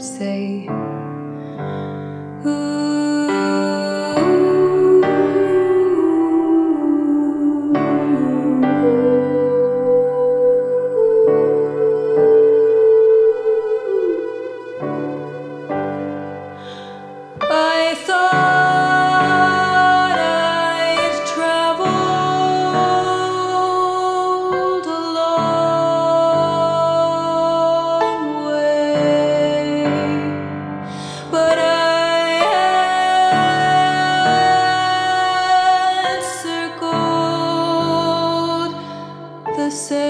say. Say